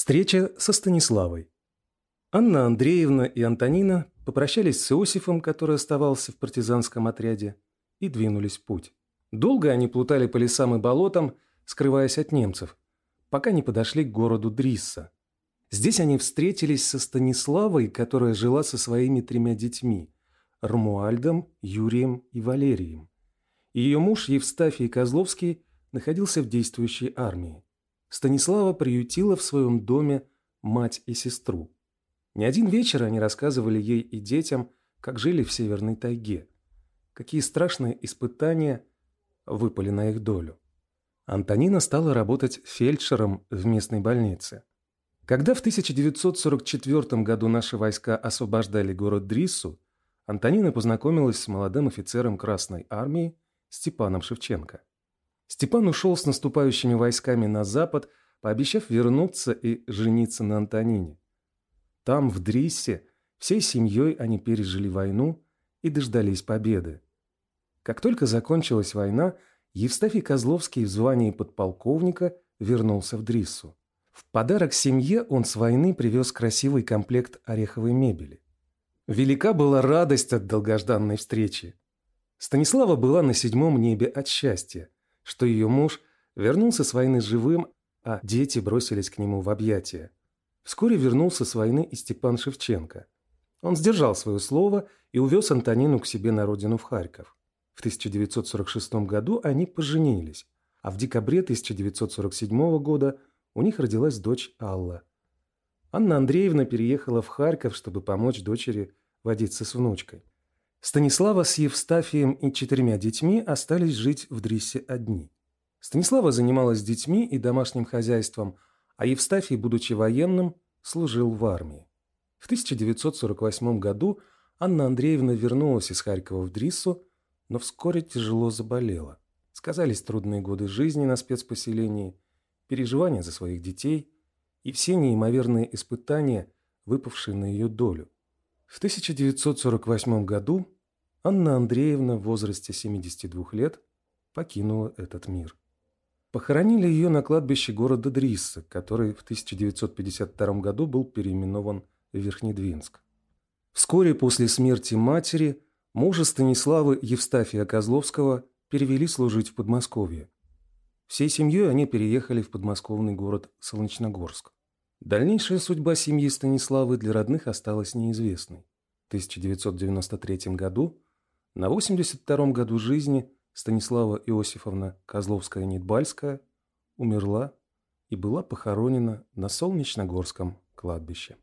Встреча со Станиславой. Анна Андреевна и Антонина попрощались с Иосифом, который оставался в партизанском отряде, и двинулись в путь. Долго они плутали по лесам и болотам, скрываясь от немцев, пока не подошли к городу Дрисса. Здесь они встретились со Станиславой, которая жила со своими тремя детьми – Рмуальдом, Юрием и Валерием. Ее муж Евстафий Козловский находился в действующей армии. Станислава приютила в своем доме мать и сестру. Не один вечер они рассказывали ей и детям, как жили в Северной тайге, какие страшные испытания выпали на их долю. Антонина стала работать фельдшером в местной больнице. Когда в 1944 году наши войска освобождали город Дриссу, Антонина познакомилась с молодым офицером Красной армии Степаном Шевченко. Степан ушел с наступающими войсками на запад, пообещав вернуться и жениться на Антонине. Там, в Дриссе, всей семьей они пережили войну и дождались победы. Как только закончилась война, Евстафий Козловский в звании подполковника вернулся в Дриссу. В подарок семье он с войны привез красивый комплект ореховой мебели. Велика была радость от долгожданной встречи. Станислава была на седьмом небе от счастья – что ее муж вернулся с войны живым, а дети бросились к нему в объятия. Вскоре вернулся с войны и Степан Шевченко. Он сдержал свое слово и увез Антонину к себе на родину в Харьков. В 1946 году они поженились, а в декабре 1947 года у них родилась дочь Алла. Анна Андреевна переехала в Харьков, чтобы помочь дочери водиться с внучкой. Станислава с Евстафием и четырьмя детьми остались жить в Дрисе одни. Станислава занималась детьми и домашним хозяйством, а Евстафий, будучи военным, служил в армии. В 1948 году Анна Андреевна вернулась из Харькова в Дриссу, но вскоре тяжело заболела. Сказались трудные годы жизни на спецпоселении, переживания за своих детей и все неимоверные испытания, выпавшие на ее долю. В 1948 году Анна Андреевна в возрасте 72 лет покинула этот мир. Похоронили ее на кладбище города Дрисса, который в 1952 году был переименован в Верхнедвинск. Вскоре после смерти матери мужа Станиславы Евстафия Козловского перевели служить в Подмосковье. Всей семьей они переехали в подмосковный город Солнечногорск. Дальнейшая судьба семьи Станиславы для родных осталась неизвестной. В 1993 году, на 82-м году жизни, Станислава Иосифовна Козловская-Нидбальская умерла и была похоронена на Солнечногорском кладбище.